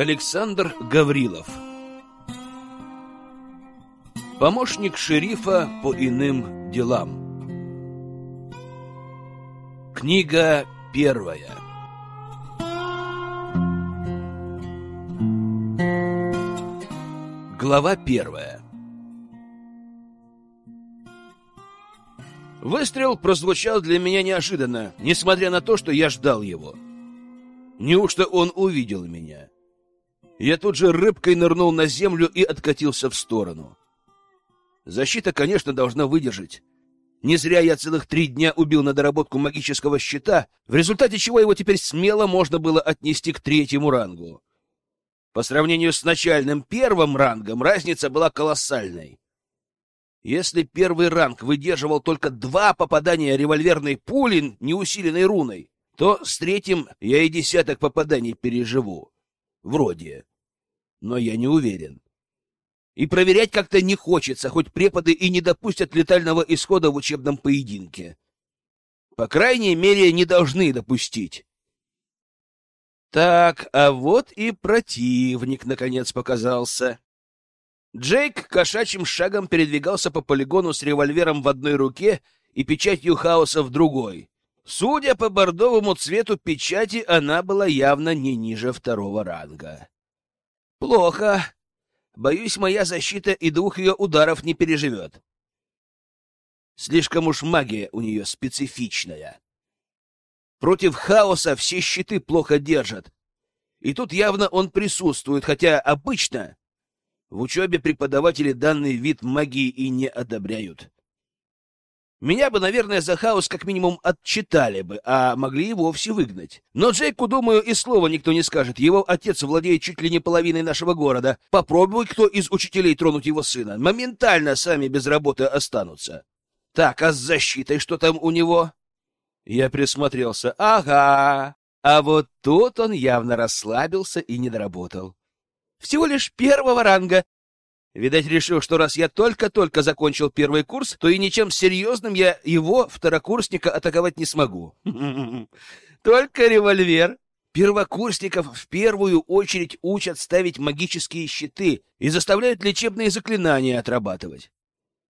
Александр Гаврилов Помощник шерифа по иным делам Книга первая Глава первая Выстрел прозвучал для меня неожиданно, несмотря на то, что я ждал его. Неужто он увидел меня? Я тут же рыбкой нырнул на землю и откатился в сторону. Защита, конечно, должна выдержать. Не зря я целых три дня убил на доработку магического щита, в результате чего его теперь смело можно было отнести к третьему рангу. По сравнению с начальным первым рангом разница была колоссальной. Если первый ранг выдерживал только два попадания револьверной пули, неусиленной руной, то с третьим я и десяток попаданий переживу. Вроде но я не уверен. И проверять как-то не хочется, хоть преподы и не допустят летального исхода в учебном поединке. По крайней мере, не должны допустить. Так, а вот и противник, наконец, показался. Джейк кошачьим шагом передвигался по полигону с револьвером в одной руке и печатью хаоса в другой. Судя по бордовому цвету печати, она была явно не ниже второго ранга. Плохо. Боюсь, моя защита и двух ее ударов не переживет. Слишком уж магия у нее специфичная. Против хаоса все щиты плохо держат. И тут явно он присутствует, хотя обычно в учебе преподаватели данный вид магии и не одобряют. Меня бы, наверное, за хаос как минимум отчитали бы, а могли и вовсе выгнать. Но Джейку, думаю, и слова никто не скажет. Его отец владеет чуть ли не половиной нашего города. Попробуй кто из учителей тронуть его сына. Моментально сами без работы останутся. Так, а с защитой что там у него? Я присмотрелся. Ага. А вот тут он явно расслабился и не доработал. Всего лишь первого ранга, Видать, решил, что раз я только-только закончил первый курс, то и ничем серьезным я его, второкурсника, атаковать не смогу. Только револьвер. Первокурсников в первую очередь учат ставить магические щиты и заставляют лечебные заклинания отрабатывать.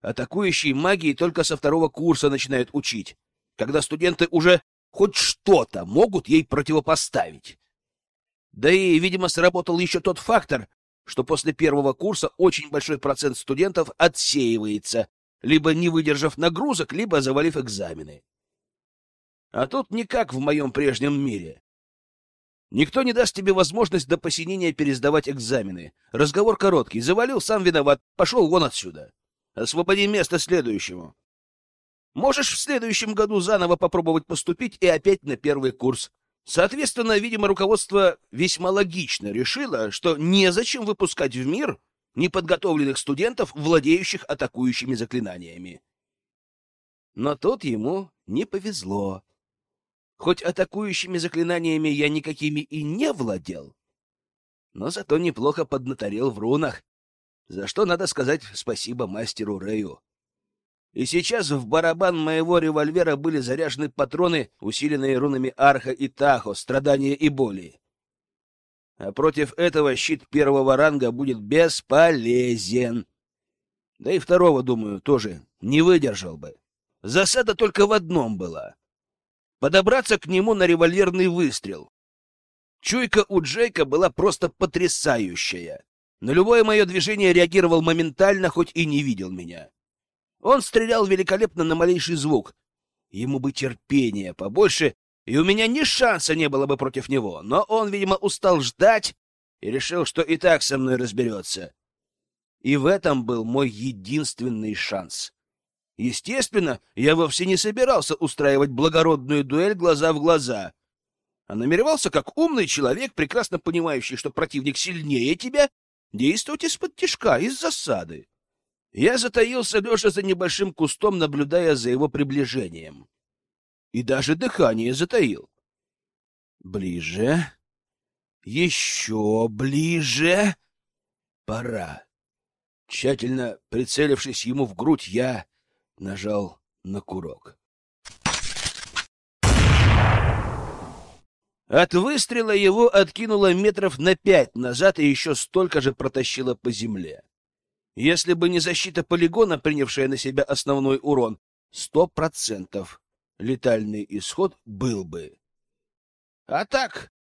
Атакующие магии только со второго курса начинают учить, когда студенты уже хоть что-то могут ей противопоставить. Да и, видимо, сработал еще тот фактор, что после первого курса очень большой процент студентов отсеивается, либо не выдержав нагрузок, либо завалив экзамены. А тут не как в моем прежнем мире. Никто не даст тебе возможность до посинения пересдавать экзамены. Разговор короткий. Завалил, сам виноват. Пошел вон отсюда. Освободи место следующему. Можешь в следующем году заново попробовать поступить и опять на первый курс. Соответственно, видимо, руководство весьма логично решило, что незачем выпускать в мир неподготовленных студентов, владеющих атакующими заклинаниями. Но тут ему не повезло. Хоть атакующими заклинаниями я никакими и не владел, но зато неплохо поднаторел в рунах, за что надо сказать спасибо мастеру Рэю. И сейчас в барабан моего револьвера были заряжены патроны, усиленные рунами Арха и Тахо, страдания и боли. А против этого щит первого ранга будет бесполезен. Да и второго, думаю, тоже не выдержал бы. Засада только в одном была. Подобраться к нему на револьверный выстрел. Чуйка у Джейка была просто потрясающая. На любое мое движение реагировал моментально, хоть и не видел меня. Он стрелял великолепно на малейший звук. Ему бы терпения побольше, и у меня ни шанса не было бы против него. Но он, видимо, устал ждать и решил, что и так со мной разберется. И в этом был мой единственный шанс. Естественно, я вовсе не собирался устраивать благородную дуэль глаза в глаза, а намеревался, как умный человек, прекрасно понимающий, что противник сильнее тебя, действовать из-под тишка, из засады. Я затаился, лежа за небольшим кустом, наблюдая за его приближением. И даже дыхание затаил. Ближе. Еще ближе. Пора. Тщательно прицелившись ему в грудь, я нажал на курок. От выстрела его откинуло метров на пять назад и еще столько же протащило по земле. Если бы не защита полигона, принявшая на себя основной урон, сто процентов летальный исход был бы. А так,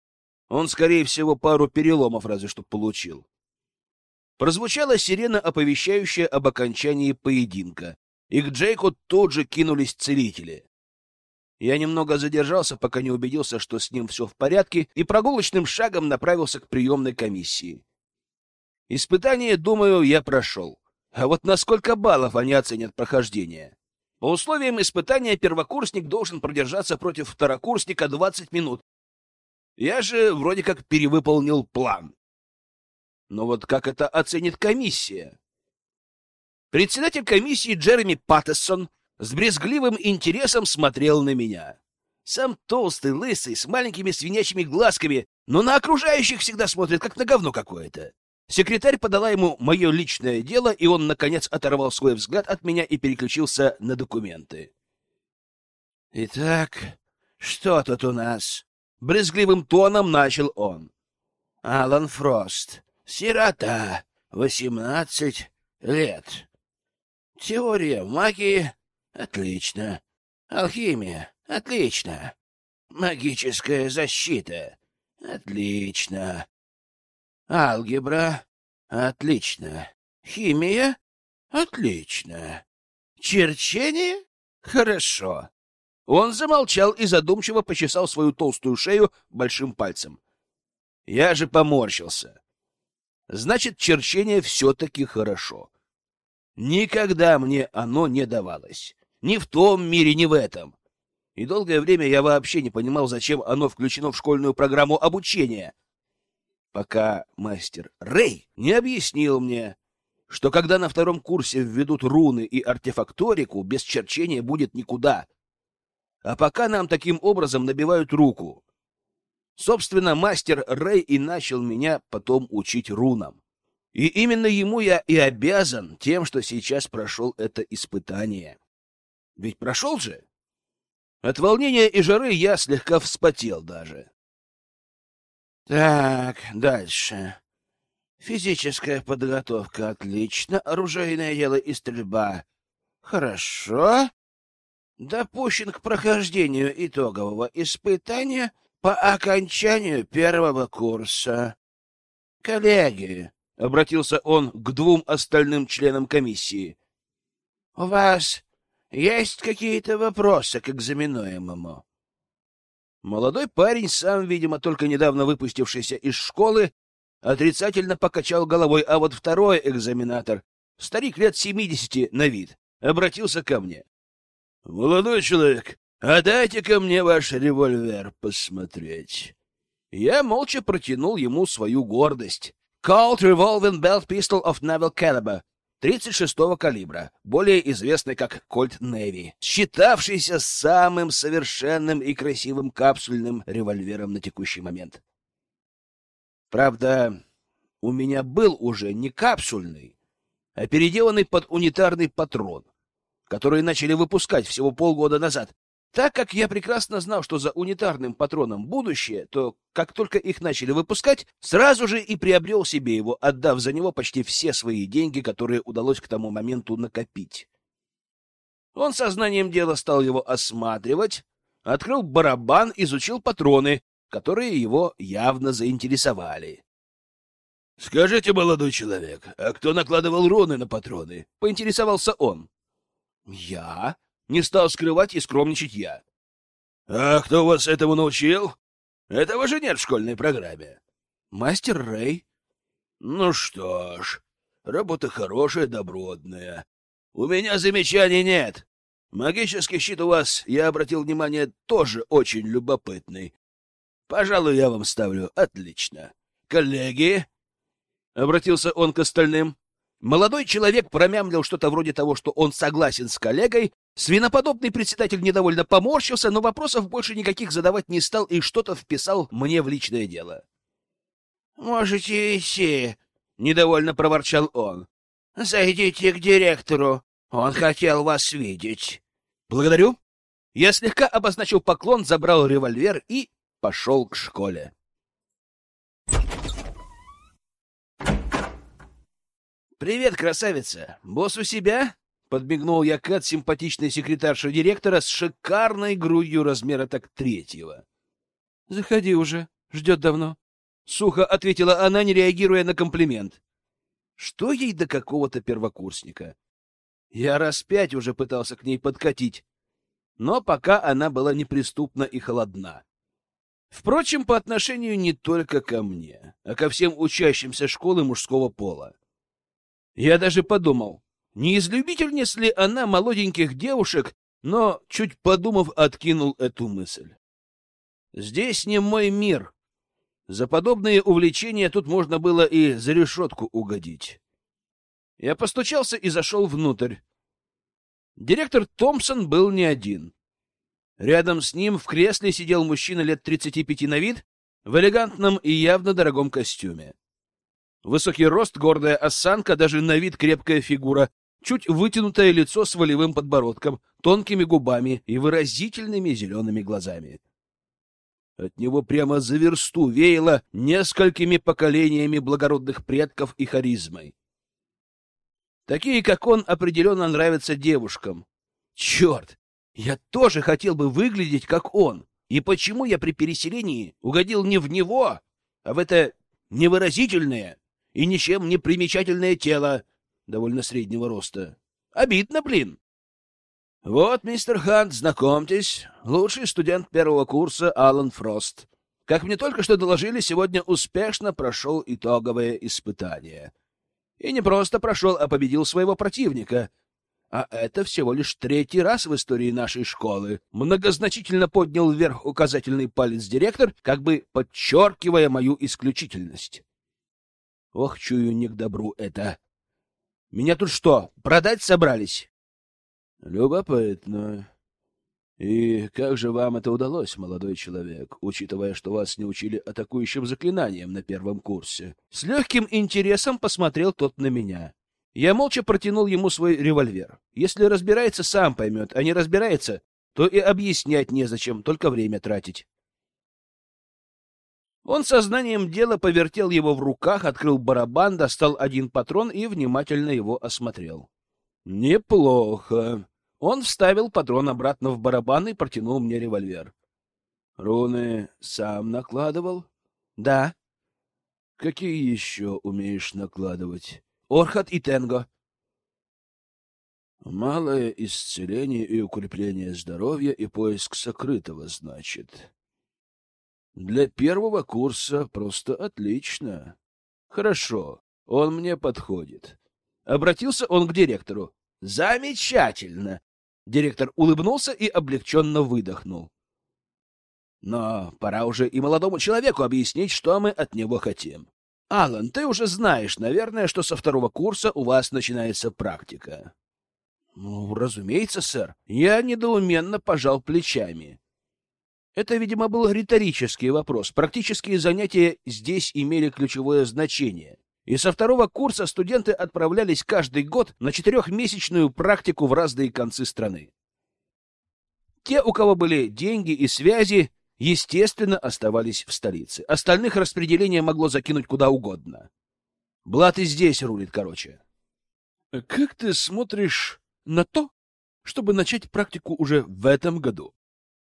он, скорее всего, пару переломов разве что получил. Прозвучала сирена, оповещающая об окончании поединка, и к Джейку тут же кинулись целители. Я немного задержался, пока не убедился, что с ним все в порядке, и прогулочным шагом направился к приемной комиссии. Испытание, думаю, я прошел. А вот на сколько баллов они оценят прохождение? По условиям испытания первокурсник должен продержаться против второкурсника 20 минут. Я же вроде как перевыполнил план. Но вот как это оценит комиссия? Председатель комиссии Джереми Паттессон с брезгливым интересом смотрел на меня. Сам толстый, лысый, с маленькими свинячьими глазками, но на окружающих всегда смотрит, как на говно какое-то. Секретарь подала ему мое личное дело, и он, наконец, оторвал свой взгляд от меня и переключился на документы. «Итак, что тут у нас?» — брезгливым тоном начал он. «Алан Фрост. Сирота. Восемнадцать лет. Теория магии Отлично. Алхимия. Отлично. Магическая защита. Отлично. Алгебра. Отлично. Химия. Отлично. Черчение? Хорошо. Он замолчал и задумчиво почесал свою толстую шею большим пальцем. Я же поморщился. Значит, черчение все-таки хорошо. Никогда мне оно не давалось. Ни в том мире, ни в этом. И долгое время я вообще не понимал, зачем оно включено в школьную программу обучения. Пока мастер Рэй не объяснил мне, что когда на втором курсе введут руны и артефакторику, без черчения будет никуда. А пока нам таким образом набивают руку. Собственно, мастер Рэй и начал меня потом учить рунам. И именно ему я и обязан тем, что сейчас прошел это испытание. Ведь прошел же. От волнения и жары я слегка вспотел даже. Так, дальше. Физическая подготовка отлично, оружейное дело и стрельба. Хорошо. Допущен к прохождению итогового испытания по окончанию первого курса. Коллеги, — обратился он к двум остальным членам комиссии, — у вас есть какие-то вопросы к экзаменуемому? Молодой парень, сам, видимо, только недавно выпустившийся из школы, отрицательно покачал головой, а вот второй экзаменатор, старик лет семидесяти на вид, обратился ко мне. — Молодой человек, а дайте ко мне ваш револьвер посмотреть. Я молча протянул ему свою гордость. Colt Revolving Belt Pistol of Naval Caliber 36-го калибра, более известный как Кольт Неви, считавшийся самым совершенным и красивым капсульным револьвером на текущий момент. Правда, у меня был уже не капсульный, а переделанный под унитарный патрон, который начали выпускать всего полгода назад, так как я прекрасно знал, что за унитарным патроном будущее, то, как только их начали выпускать, сразу же и приобрел себе его, отдав за него почти все свои деньги, которые удалось к тому моменту накопить. Он сознанием дела стал его осматривать, открыл барабан, изучил патроны, которые его явно заинтересовали. — Скажите, молодой человек, а кто накладывал руны на патроны? — поинтересовался он. — Я, не стал скрывать и скромничать я. — А кто вас этому научил? Этого же нет в школьной программе. — Мастер Рэй. — Ну что ж, работа хорошая, добротная. У меня замечаний нет. Магический щит у вас, я обратил внимание, тоже очень любопытный. Пожалуй, я вам ставлю отлично. Коллеги, — обратился он к остальным. Молодой человек промямлил что-то вроде того, что он согласен с коллегой, Свиноподобный председатель недовольно поморщился, но вопросов больше никаких задавать не стал и что-то вписал мне в личное дело. — Можете идти, — недовольно проворчал он. — Зайдите к директору. Он хотел вас видеть. — Благодарю. Я слегка обозначил поклон, забрал револьвер и пошел к школе. «Привет, красавица! Босс у себя?» — подмигнул я Кэт, симпатичной секретарша директора с шикарной грудью размера так третьего. «Заходи уже, ждет давно», — сухо ответила она, не реагируя на комплимент. Что ей до какого-то первокурсника? Я раз пять уже пытался к ней подкатить, но пока она была неприступна и холодна. Впрочем, по отношению не только ко мне, а ко всем учащимся школы мужского пола. Я даже подумал, не из любительниц ли она молоденьких девушек, но, чуть подумав, откинул эту мысль. Здесь не мой мир, за подобные увлечения тут можно было и за решетку угодить. Я постучался и зашел внутрь. Директор Томпсон был не один. Рядом с ним в кресле сидел мужчина лет 35 на вид, в элегантном и явно дорогом костюме. Высокий рост, гордая осанка, даже на вид крепкая фигура, чуть вытянутое лицо с волевым подбородком, тонкими губами и выразительными зелеными глазами. От него прямо за версту веяло несколькими поколениями благородных предков и харизмой. Такие, как он, определенно нравятся девушкам. Черт! Я тоже хотел бы выглядеть, как он. И почему я при переселении угодил не в него, а в это невыразительное и ничем не примечательное тело довольно среднего роста? Обидно, блин. Вот, мистер Хант, знакомьтесь, лучший студент первого курса Алан Фрост. Как мне только что доложили, сегодня успешно прошел итоговое испытание. И не просто прошел, а победил своего противника. А это всего лишь третий раз в истории нашей школы. Многозначительно поднял вверх указательный палец директор, как бы подчеркивая мою исключительность. Ох, чую не к добру это. Меня тут что, продать собрались? Любопытно. И как же вам это удалось, молодой человек, учитывая, что вас не учили атакующим заклинаниям на первом курсе? С легким интересом посмотрел тот на меня. Я молча протянул ему свой револьвер. Если разбирается, сам поймет, а не разбирается, то и объяснять незачем, только время тратить. Он сознанием дела повертел его в руках, открыл барабан, достал один патрон и внимательно его осмотрел. Неплохо. Он вставил патрон обратно в барабан и протянул мне револьвер. Руны сам накладывал? Да. Какие еще умеешь накладывать? Орхат и Тенго. Малое исцеление и укрепление здоровья и поиск сокрытого, значит. Для первого курса просто отлично. Хорошо, он мне подходит. Обратился он к директору. Замечательно. Директор улыбнулся и облегченно выдохнул. Но пора уже и молодому человеку объяснить, что мы от него хотим. Алан, ты уже знаешь, наверное, что со второго курса у вас начинается практика. Ну, разумеется, сэр. Я недоуменно пожал плечами. Это, видимо, был риторический вопрос. Практические занятия здесь имели ключевое значение и со второго курса студенты отправлялись каждый год на четырехмесячную практику в разные концы страны. Те, у кого были деньги и связи, естественно, оставались в столице. Остальных распределение могло закинуть куда угодно. Блат и здесь рулит, короче. — Как ты смотришь на то, чтобы начать практику уже в этом году?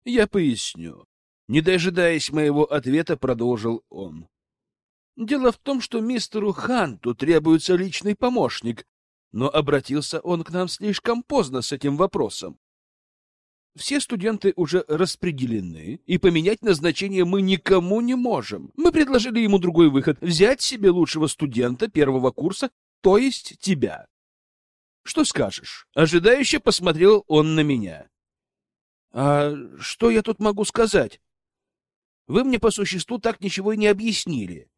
Я поясню. Не дожидаясь моего ответа, продолжил он. Дело в том, что мистеру Ханту требуется личный помощник, но обратился он к нам слишком поздно с этим вопросом. Все студенты уже распределены, и поменять назначение мы никому не можем. Мы предложили ему другой выход — взять себе лучшего студента первого курса, то есть тебя. Что скажешь? Ожидающе посмотрел он на меня. А что я тут могу сказать? Вы мне по существу так ничего и не объяснили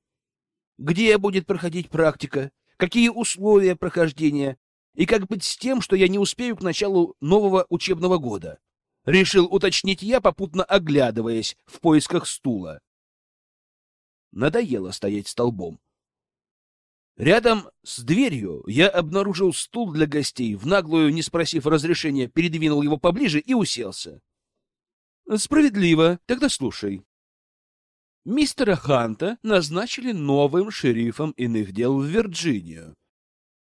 где будет проходить практика, какие условия прохождения и как быть с тем, что я не успею к началу нового учебного года. Решил уточнить я, попутно оглядываясь в поисках стула. Надоело стоять столбом. Рядом с дверью я обнаружил стул для гостей, в наглую, не спросив разрешения, передвинул его поближе и уселся. — Справедливо. Тогда слушай. Мистера Ханта назначили новым шерифом иных дел в Вирджинию.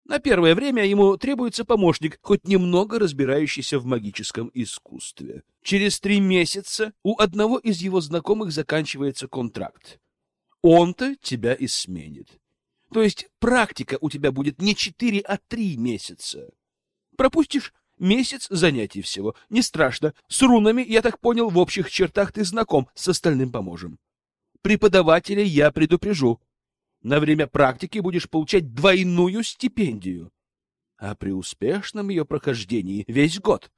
На первое время ему требуется помощник, хоть немного разбирающийся в магическом искусстве. Через три месяца у одного из его знакомых заканчивается контракт. Он-то тебя и сменит. То есть практика у тебя будет не четыре, а три месяца. Пропустишь месяц занятий всего. Не страшно. С рунами, я так понял, в общих чертах ты знаком, с остальным поможем. Преподавателя я предупрежу. На время практики будешь получать двойную стипендию. А при успешном ее прохождении весь год.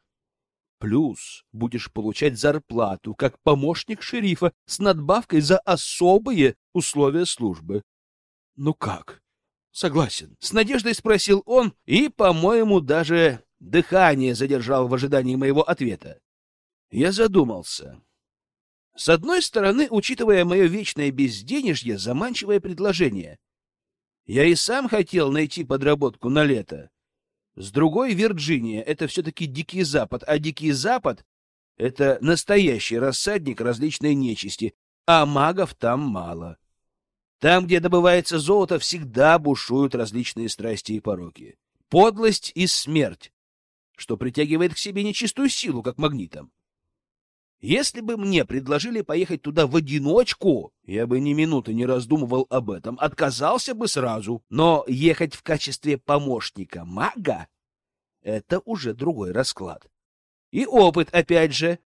Плюс будешь получать зарплату как помощник шерифа с надбавкой за особые условия службы. Ну как? Согласен. С надеждой спросил он и, по-моему, даже дыхание задержал в ожидании моего ответа. Я задумался. С одной стороны, учитывая мое вечное безденежье, заманчивое предложение. Я и сам хотел найти подработку на лето. С другой, Вирджиния — это все-таки Дикий Запад, а Дикий Запад — это настоящий рассадник различной нечисти, а магов там мало. Там, где добывается золото, всегда бушуют различные страсти и пороки. Подлость и смерть, что притягивает к себе нечистую силу, как магнитом. Если бы мне предложили поехать туда в одиночку, я бы ни минуты не раздумывал об этом, отказался бы сразу. Но ехать в качестве помощника мага — это уже другой расклад. И опыт, опять же.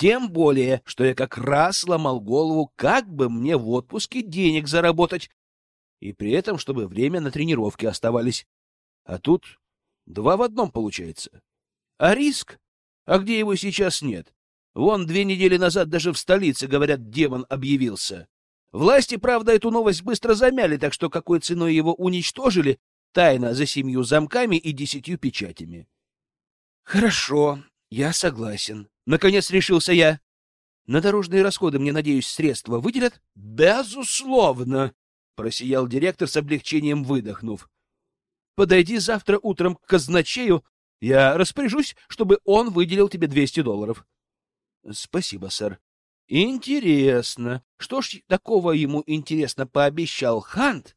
Тем более, что я как раз ломал голову, как бы мне в отпуске денег заработать, и при этом, чтобы время на тренировки оставались. А тут два в одном получается. А риск? А где его сейчас нет? Вон две недели назад даже в столице, говорят, демон объявился. Власти, правда, эту новость быстро замяли, так что какой ценой его уничтожили, тайно за семью замками и десятью печатями. Хорошо, я согласен. Наконец решился я. На дорожные расходы мне, надеюсь, средства выделят? Безусловно, просиял директор с облегчением выдохнув. Подойди завтра утром к казначею, я распоряжусь, чтобы он выделил тебе 200 долларов. — Спасибо, сэр. — Интересно. Что ж такого ему интересно пообещал Хант?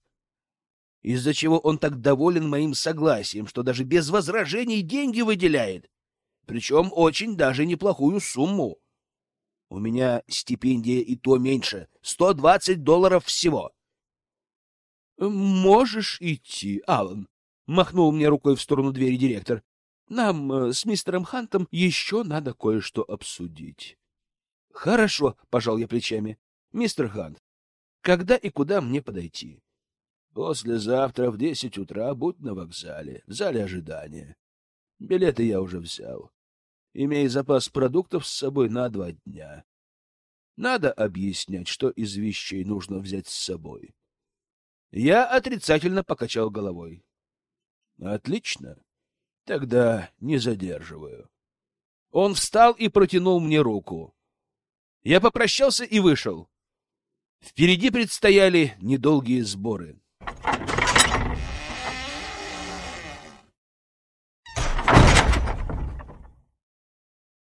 Из-за чего он так доволен моим согласием, что даже без возражений деньги выделяет. Причем очень даже неплохую сумму. У меня стипендия и то меньше. Сто двадцать долларов всего. — Можешь идти, Алан, — махнул мне рукой в сторону двери директор. Нам э, с мистером Хантом еще надо кое-что обсудить. — Хорошо, — пожал я плечами. — Мистер Хант, когда и куда мне подойти? — Послезавтра в десять утра будь на вокзале, в зале ожидания. Билеты я уже взял. Имей запас продуктов с собой на два дня. Надо объяснять, что из вещей нужно взять с собой. Я отрицательно покачал головой. — Отлично. Тогда не задерживаю. Он встал и протянул мне руку. Я попрощался и вышел. Впереди предстояли недолгие сборы.